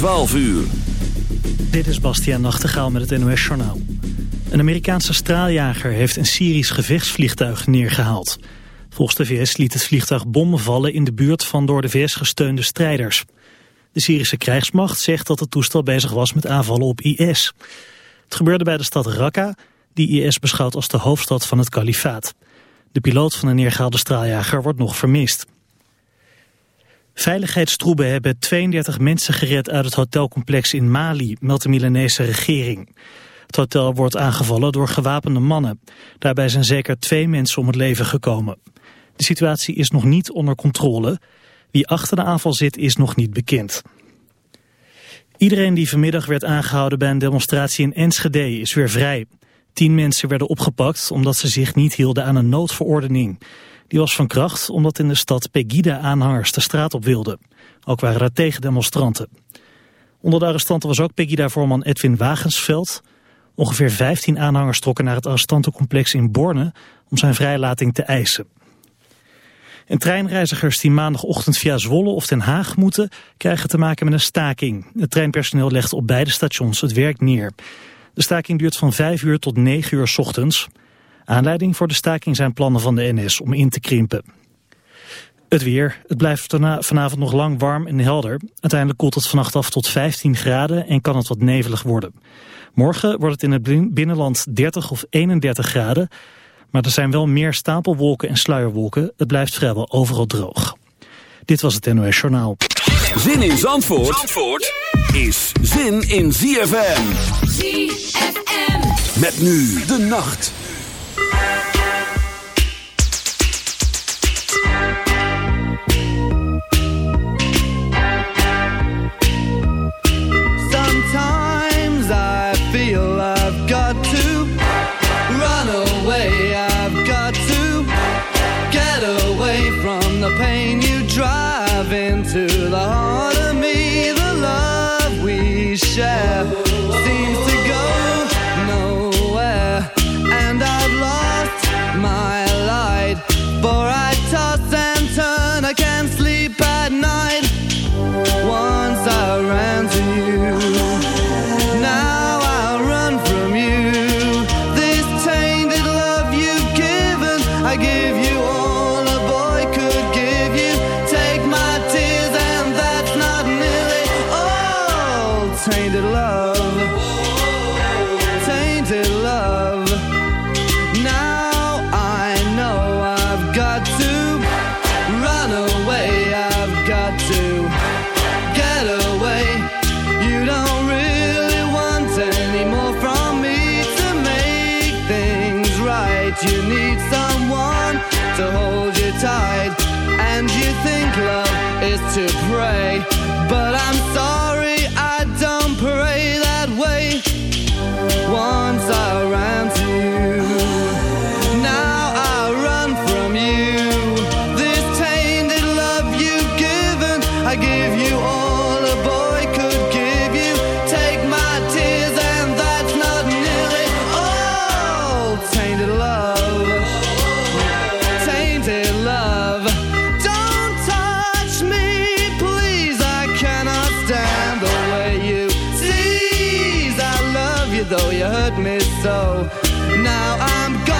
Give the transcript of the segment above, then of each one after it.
12 uur. Dit is Bastiaan Nachtegaal met het NOS Journaal. Een Amerikaanse straaljager heeft een Syrisch gevechtsvliegtuig neergehaald. Volgens de VS liet het vliegtuig bommen vallen in de buurt van door de VS gesteunde strijders. De Syrische krijgsmacht zegt dat het toestel bezig was met aanvallen op IS. Het gebeurde bij de stad Raqqa, die IS beschouwt als de hoofdstad van het kalifaat. De piloot van de neergehaalde straaljager wordt nog vermist. Veiligheidstroepen hebben 32 mensen gered uit het hotelcomplex in Mali, meldt de Milanese regering. Het hotel wordt aangevallen door gewapende mannen. Daarbij zijn zeker twee mensen om het leven gekomen. De situatie is nog niet onder controle. Wie achter de aanval zit is nog niet bekend. Iedereen die vanmiddag werd aangehouden bij een demonstratie in Enschede is weer vrij. Tien mensen werden opgepakt omdat ze zich niet hielden aan een noodverordening. Die was van kracht omdat in de stad Pegida-aanhangers de straat op wilden. Ook waren er tegendemonstranten. Onder de arrestanten was ook Pegida-voorman Edwin Wagensveld. Ongeveer 15 aanhangers trokken naar het arrestantencomplex in Borne om zijn vrijlating te eisen. En treinreizigers die maandagochtend via Zwolle of Den Haag moeten... krijgen te maken met een staking. Het treinpersoneel legt op beide stations het werk neer. De staking duurt van 5 uur tot 9 uur ochtends. Aanleiding voor de staking zijn plannen van de NS om in te krimpen. Het weer. Het blijft vanavond nog lang warm en helder. Uiteindelijk koelt het vannacht af tot 15 graden en kan het wat nevelig worden. Morgen wordt het in het binnenland 30 of 31 graden. Maar er zijn wel meer stapelwolken en sluierwolken. Het blijft vrijwel overal droog. Dit was het NOS Journaal. Zin in Zandvoort, Zandvoort is zin in ZFM. ZFM. Met nu de nacht. Bye. though you hurt me so. Now I'm gone.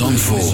Zandvoort.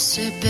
sipping.